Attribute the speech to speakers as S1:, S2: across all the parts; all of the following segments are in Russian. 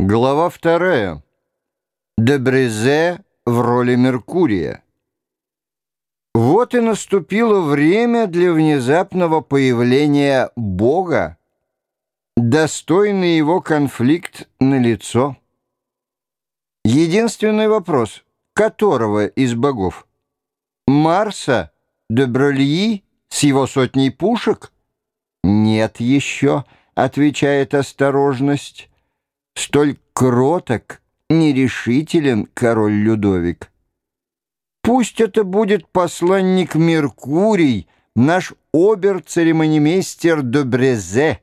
S1: Глава вторая. Дебрезе в роли Меркурия. Вот и наступило время для внезапного появления Бога. Достойный его конфликт на лицо. Единственный вопрос, которого из богов? Марса, Деброльи с его сотней пушек? Нет еще, отвечает осторожность столь кроток, нерешителен король Людовик. Пусть это будет посланник Меркурий, наш обер-церемонимейстер де Брезе.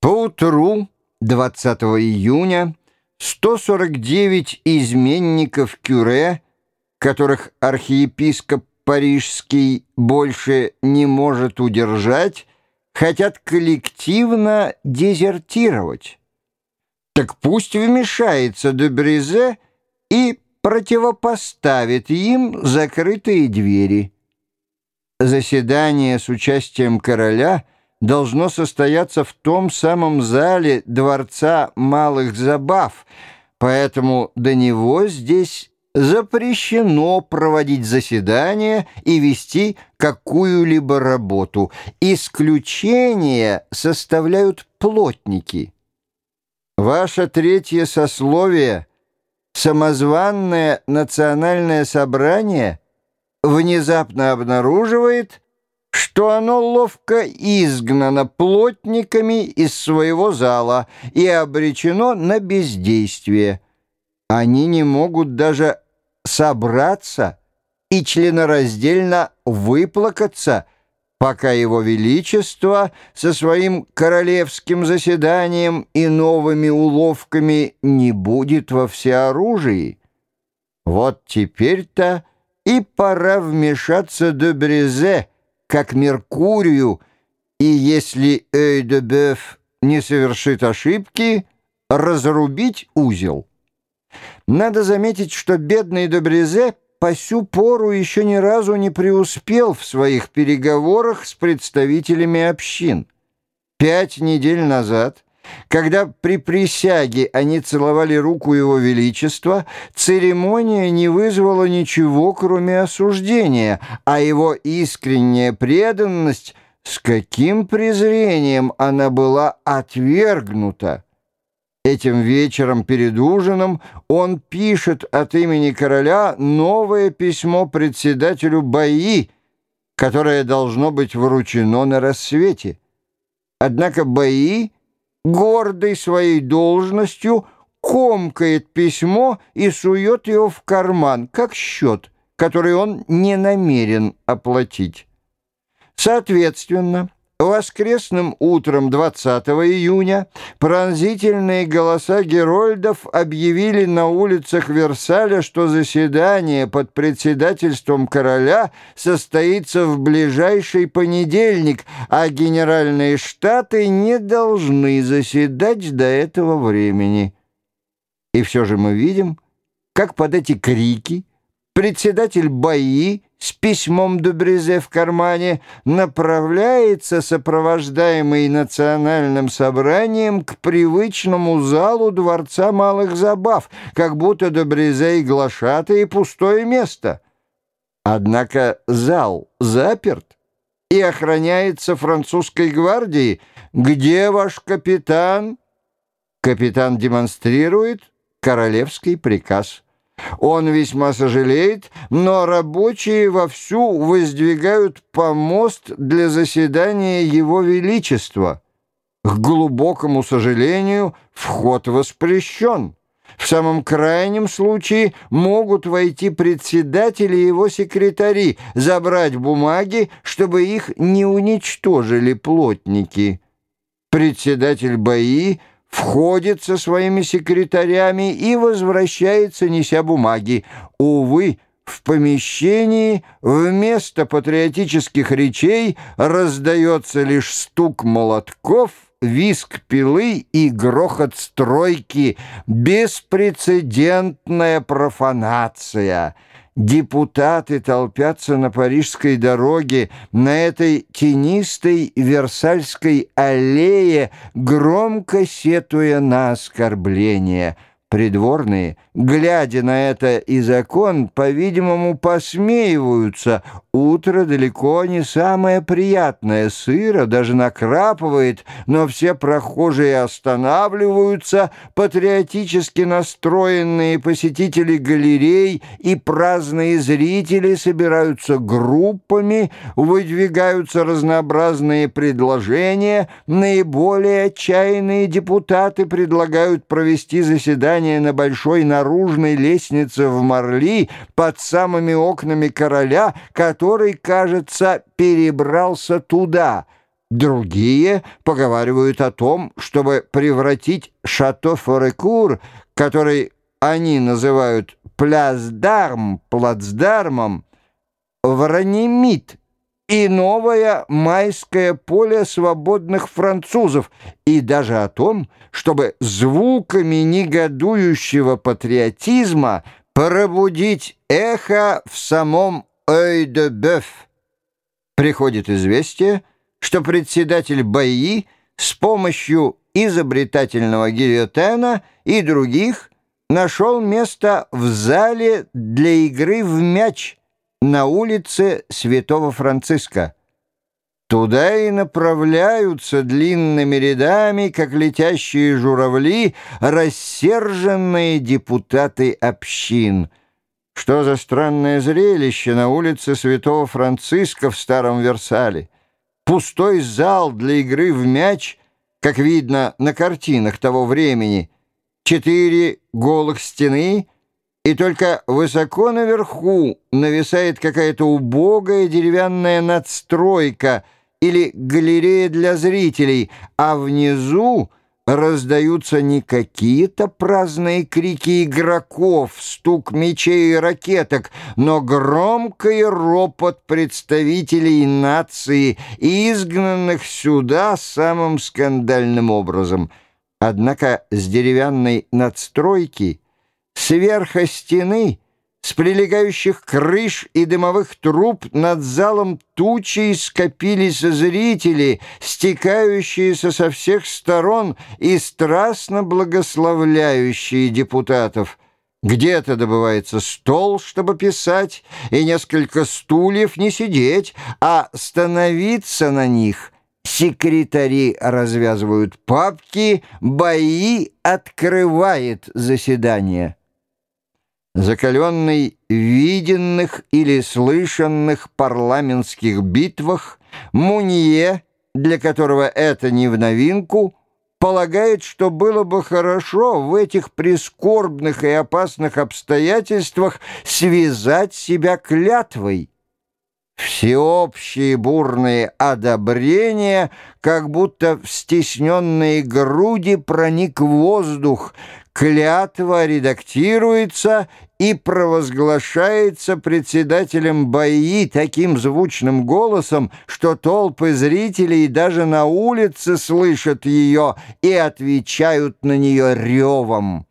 S1: Поутру, 20 июня, 149 изменников Кюре, которых архиепископ Парижский больше не может удержать, хотят коллективно дезертировать так пусть вмешается Дебрезе и противопоставит им закрытые двери. Заседание с участием короля должно состояться в том самом зале Дворца Малых Забав, поэтому до него здесь запрещено проводить заседания и вести какую-либо работу. Исключение составляют плотники – Ваше третье сословие, самозванное национальное собрание, внезапно обнаруживает, что оно ловко изгнано плотниками из своего зала и обречено на бездействие. Они не могут даже собраться и членораздельно выплакаться – пока его величество со своим королевским заседанием и новыми уловками не будет во всеоружии. Вот теперь-то и пора вмешаться до Брезе, как Меркурию, и если Эйдебеф не совершит ошибки, разрубить узел. Надо заметить, что бедный Добрезе по сю пору еще ни разу не преуспел в своих переговорах с представителями общин. Пять недель назад, когда при присяге они целовали руку Его Величества, церемония не вызвала ничего, кроме осуждения, а его искренняя преданность, с каким презрением она была отвергнута. Этим вечером перед ужином он пишет от имени короля новое письмо председателю Баи, которое должно быть вручено на рассвете. Однако Баи, гордый своей должностью, комкает письмо и сует его в карман, как счет, который он не намерен оплатить. Соответственно, Воскресным утром 20 июня пронзительные голоса герольдов объявили на улицах Версаля, что заседание под председательством короля состоится в ближайший понедельник, а генеральные штаты не должны заседать до этого времени. И все же мы видим, как под эти крики председатель Баи с письмом Дубрезе в кармане направляется, сопровождаемый национальным собранием, к привычному залу Дворца Малых Забав, как будто Дубрезе и глашатые пустое место. Однако зал заперт и охраняется французской гвардией. Где ваш капитан? Капитан демонстрирует королевский приказ. Он весьма сожалеет, но рабочие вовсю воздвигают помост для заседания Его Величества. К глубокому сожалению, вход воспрещен. В самом крайнем случае могут войти председатели и его секретари, забрать бумаги, чтобы их не уничтожили плотники. Председатель бои входит со своими секретарями и возвращается, неся бумаги. Увы, в помещении вместо патриотических речей раздается лишь стук молотков, виск пилы и грохот стройки. Беспрецедентная профанация — депутаты толпятся на парижской дороге, на этой тенистой Версальской аллее, громко сетуя на оскорбление – Придворные, глядя на это из окон, по-видимому, посмеиваются. Утро далеко не самое приятное, сыро даже накрапывает, но все прохожие останавливаются, патриотически настроенные посетители галерей и праздные зрители собираются группами, выдвигаются разнообразные предложения, наиболее отчаянные депутаты предлагают провести заседание на большой наружной лестнице в Марли под самыми окнами короля, который, кажется, перебрался туда. Другие поговаривают о том, чтобы превратить шато Форекур, который они называют плясдарм, плацдармом, в ранимит, и новое майское поле свободных французов, и даже о том, чтобы звуками негодующего патриотизма пробудить эхо в самом Ой-де-Бёв. Приходит известие, что председатель Баи с помощью изобретательного гильотена и других нашел место в зале для игры в мяч – на улице Святого Франциска. Туда и направляются длинными рядами, как летящие журавли, рассерженные депутаты общин. Что за странное зрелище на улице Святого Франциска в Старом Версале? Пустой зал для игры в мяч, как видно на картинах того времени, четыре голых стены — и только высоко наверху нависает какая-то убогая деревянная надстройка или галерея для зрителей, а внизу раздаются не какие-то праздные крики игроков, стук мечей и ракеток, но громкий ропот представителей нации, изгнанных сюда самым скандальным образом. Однако с деревянной надстройки Сверху стены, с прилегающих крыш и дымовых труб над залом тучей скопились зрители, стекающиеся со всех сторон и страстно благословляющие депутатов. Где-то добывается стол, чтобы писать, и несколько стульев не сидеть, а становиться на них — секретари развязывают папки, бои открывает заседание закаленный в виденных или слышанных парламентских битвах, Мунье, для которого это не в новинку, полагает, что было бы хорошо в этих прискорбных и опасных обстоятельствах связать себя клятвой. Всеобщие бурные одобрения, как будто в стесненные груди проник воздух, клятва редактируется и провозглашается председателем бои таким звучным голосом, что толпы зрителей даже на улице слышат ее и отвечают на нее ревом.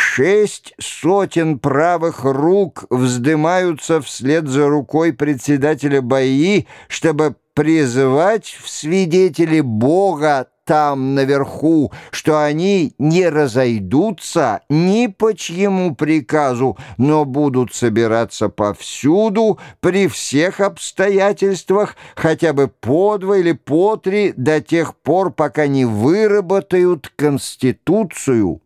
S1: Шесть сотен правых рук вздымаются вслед за рукой председателя бои, чтобы призывать в свидетели Бога там наверху, что они не разойдутся ни по чьему приказу, но будут собираться повсюду, при всех обстоятельствах, хотя бы по два или по три, до тех пор, пока не выработают Конституцию».